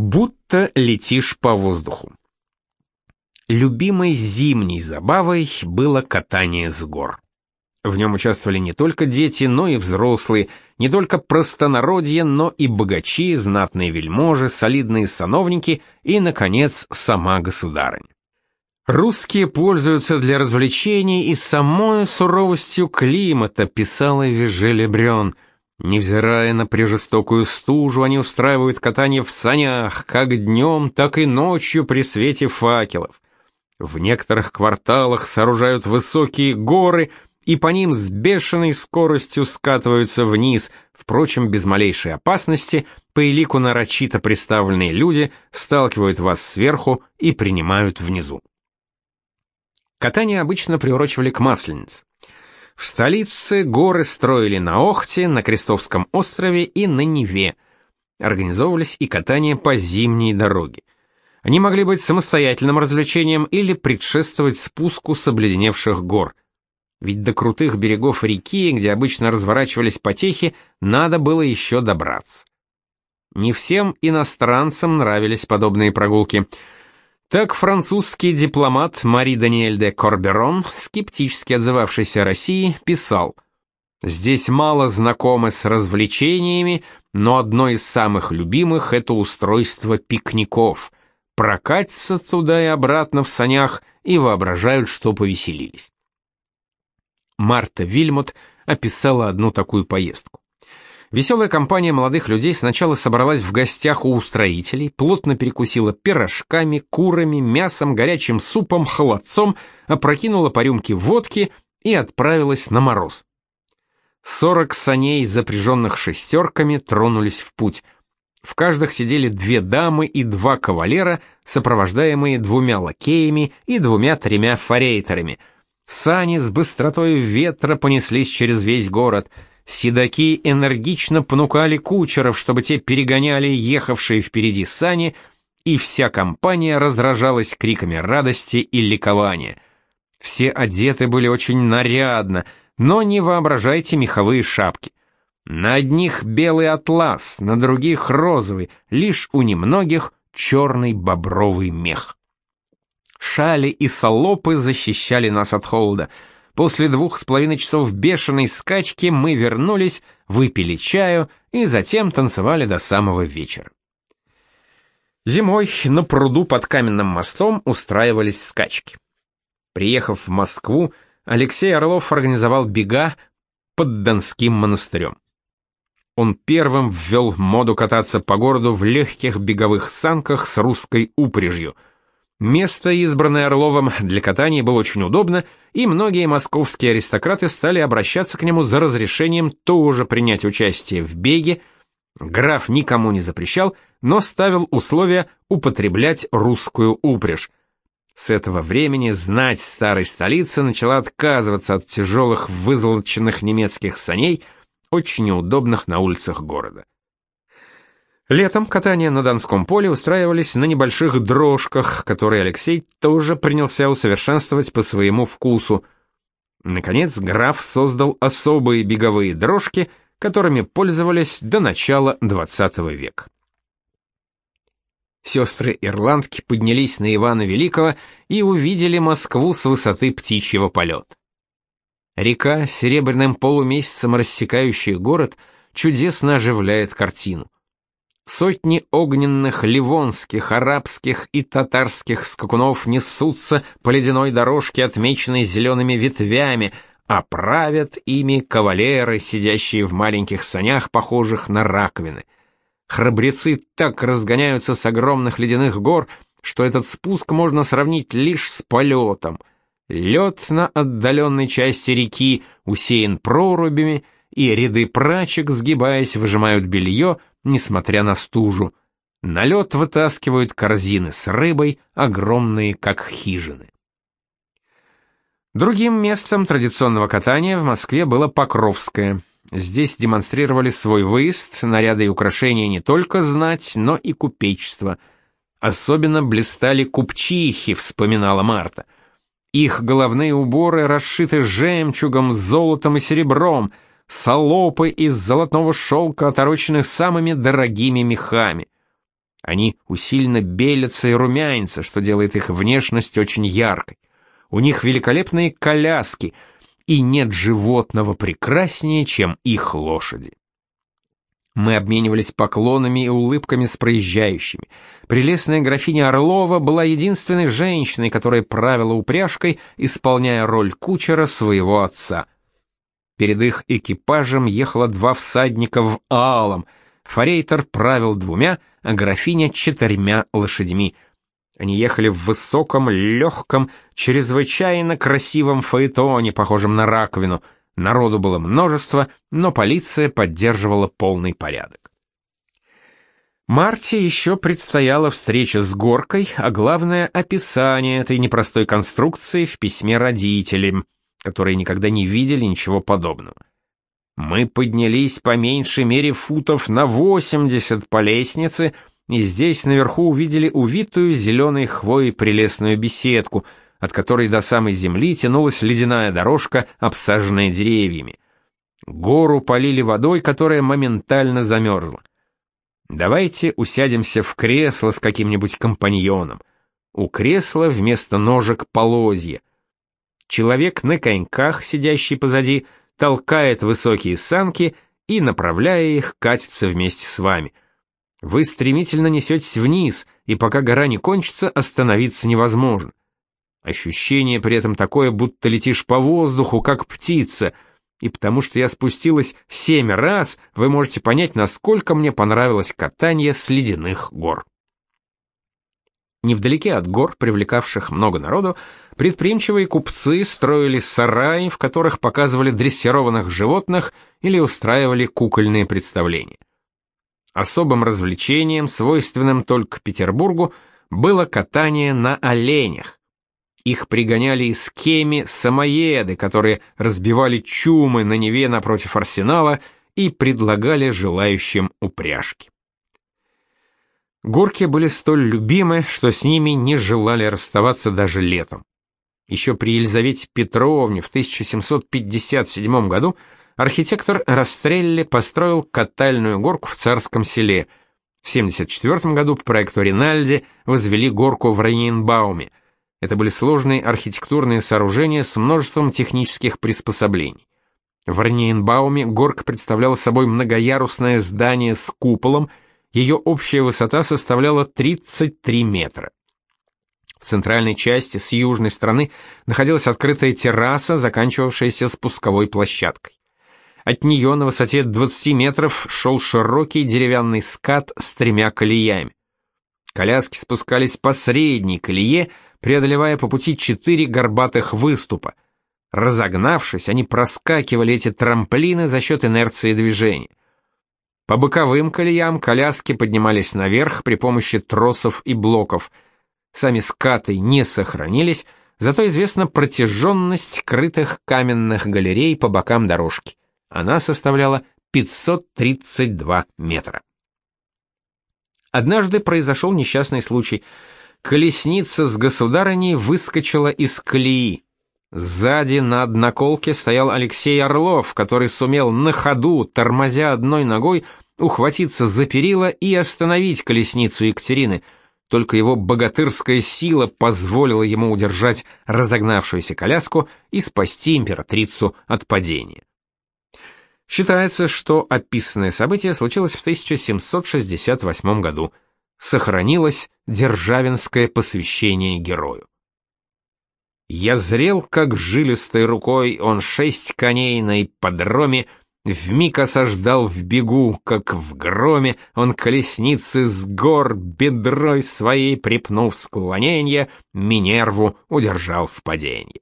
Будто летишь по воздуху. Любимой зимней забавой было катание с гор. В нем участвовали не только дети, но и взрослые, не только простонародье, но и богачи, знатные вельможи, солидные сановники и, наконец, сама государыня. Русские пользуются для развлечений и самой суровостью климата, писала Вижеле Брён. Невзирая на прижестокую стужу, они устраивают катание в санях, как днем, так и ночью при свете факелов. В некоторых кварталах сооружают высокие горы – и по ним с бешеной скоростью скатываются вниз, впрочем, без малейшей опасности, по элику нарочито приставленные люди сталкивают вас сверху и принимают внизу. Катание обычно приурочивали к Масленице. В столице горы строили на Охте, на Крестовском острове и на Неве. Организовывались и катания по зимней дороге. Они могли быть самостоятельным развлечением или предшествовать спуску с обледеневших гор – ведь до крутых берегов реки, где обычно разворачивались потехи, надо было еще добраться. Не всем иностранцам нравились подобные прогулки. Так французский дипломат Мари Даниэль де Корберон, скептически отзывавшийся о России, писал «Здесь мало знакомы с развлечениями, но одно из самых любимых — это устройство пикников. Прокатятся туда и обратно в санях и воображают, что повеселились». Марта Вильмот описала одну такую поездку. Веселая компания молодых людей сначала собралась в гостях у устроителей, плотно перекусила пирожками, курами, мясом, горячим супом, холодцом, опрокинула по рюмке водки и отправилась на мороз. Сорок саней, запряженных шестерками, тронулись в путь. В каждых сидели две дамы и два кавалера, сопровождаемые двумя лакеями и двумя-тремя форейтерами — Сани с быстротой ветра понеслись через весь город. Седаки энергично понукали кучеров, чтобы те перегоняли ехавшие впереди сани, и вся компания разражалась криками радости и ликования. Все одеты были очень нарядно, но не воображайте меховые шапки. На одних белый атлас, на других розовый, лишь у немногих черный бобровый мех. Шали и салопы защищали нас от холода. После двух с половиной часов бешеной скачки мы вернулись, выпили чаю и затем танцевали до самого вечера. Зимой на пруду под каменным мостом устраивались скачки. Приехав в Москву, Алексей Орлов организовал бега под Донским монастырем. Он первым ввел моду кататься по городу в легких беговых санках с русской упряжью — Место, избранное Орловым для катания, было очень удобно, и многие московские аристократы стали обращаться к нему за разрешением тоже принять участие в беге. Граф никому не запрещал, но ставил условия употреблять русскую упряжь. С этого времени знать старой столицы начала отказываться от тяжелых вызолоченных немецких саней, очень неудобных на улицах города. Летом катания на Донском поле устраивались на небольших дрожках, которые Алексей тоже принялся усовершенствовать по своему вкусу. Наконец, граф создал особые беговые дрожки, которыми пользовались до начала XX века. Сестры-ирландки поднялись на Ивана Великого и увидели Москву с высоты птичьего полета. Река, серебряным полумесяцем рассекающая город, чудесно оживляет картину. Сотни огненных ливонских, арабских и татарских скакунов несутся по ледяной дорожке, отмеченной зелеными ветвями, а правят ими кавалеры, сидящие в маленьких санях, похожих на раковины. Храбрецы так разгоняются с огромных ледяных гор, что этот спуск можно сравнить лишь с полетом. Лед на отдаленной части реки усеян прорубями, и ряды прачек, сгибаясь, выжимают белье, несмотря на стужу. На лед вытаскивают корзины с рыбой, огромные, как хижины. Другим местом традиционного катания в Москве было Покровское. Здесь демонстрировали свой выезд, наряды и украшения не только знать, но и купечество. Особенно блистали купчихи, вспоминала Марта. Их головные уборы расшиты жемчугом, золотом и серебром — Салопы из золотого шелка оторочены самыми дорогими мехами. Они усиленно белятся и румянятся, что делает их внешность очень яркой. У них великолепные коляски, и нет животного прекраснее, чем их лошади. Мы обменивались поклонами и улыбками с проезжающими. Прелестная графиня Орлова была единственной женщиной, которая правила упряжкой, исполняя роль кучера своего отца. Перед их экипажем ехало два всадника в алом. Форейтер правил двумя, а графиня — четырьмя лошадьми. Они ехали в высоком, легком, чрезвычайно красивом фаэтоне, похожем на раковину — Народу было множество, но полиция поддерживала полный порядок. Марте еще предстояла встреча с Горкой, а главное — описание этой непростой конструкции в письме родителям, которые никогда не видели ничего подобного. Мы поднялись по меньшей мере футов на 80 по лестнице, и здесь наверху увидели увитую зеленой хвоей прелестную беседку — от которой до самой земли тянулась ледяная дорожка, обсаженная деревьями. Гору полили водой, которая моментально замерзла. Давайте усядемся в кресло с каким-нибудь компаньоном. У кресла вместо ножек полозья. Человек на коньках, сидящий позади, толкает высокие санки и, направляя их, катится вместе с вами. Вы стремительно несетесь вниз, и пока гора не кончится, остановиться невозможно. Ощущение при этом такое, будто летишь по воздуху, как птица. И потому что я спустилась семь раз, вы можете понять, насколько мне понравилось катание с ледяных гор. Невдалеке от гор, привлекавших много народу, предприимчивые купцы строили сараи, в которых показывали дрессированных животных или устраивали кукольные представления. Особым развлечением, свойственным только Петербургу, было катание на оленях. Их пригоняли из Кеми самоеды, которые разбивали чумы на Неве напротив арсенала и предлагали желающим упряжки. Горки были столь любимы, что с ними не желали расставаться даже летом. Еще при Елизавете Петровне в 1757 году архитектор Растрелли построил катальную горку в Царском селе. В 1974 году по проекту Ринальди возвели горку в Рейнбауме – это были сложные архитектурные сооружения с множеством технических приспособлений. В Орниенбауме горка представляла собой многоярусное здание с куполом, ее общая высота составляла 33 метра. В центральной части с южной стороны находилась открытая терраса, заканчивавшаяся спусковой площадкой. От нее на высоте 20 метров шел широкий деревянный скат с тремя колеями. Коляски спускались по средней колее, преодолевая по пути четыре горбатых выступа. Разогнавшись, они проскакивали эти трамплины за счет инерции движения. По боковым колеям коляски поднимались наверх при помощи тросов и блоков. Сами скаты не сохранились, зато известна протяженность крытых каменных галерей по бокам дорожки. Она составляла 532 метра. Однажды произошел несчастный случай — колесница с государыней выскочила из колеи. Сзади на одноколке стоял Алексей Орлов, который сумел на ходу, тормозя одной ногой, ухватиться за перила и остановить колесницу Екатерины. Только его богатырская сила позволила ему удержать разогнавшуюся коляску и спасти императрицу от падения. Считается, что описанное событие случилось в 1768 году сохранилось державинское посвящение герою. Я зрел, как жилистой рукой он шесть коней на ипподроме вмиг осаждал в бегу, как в громе он колесницы с гор бедрой своей припнув склоненье, Минерву удержал в падении.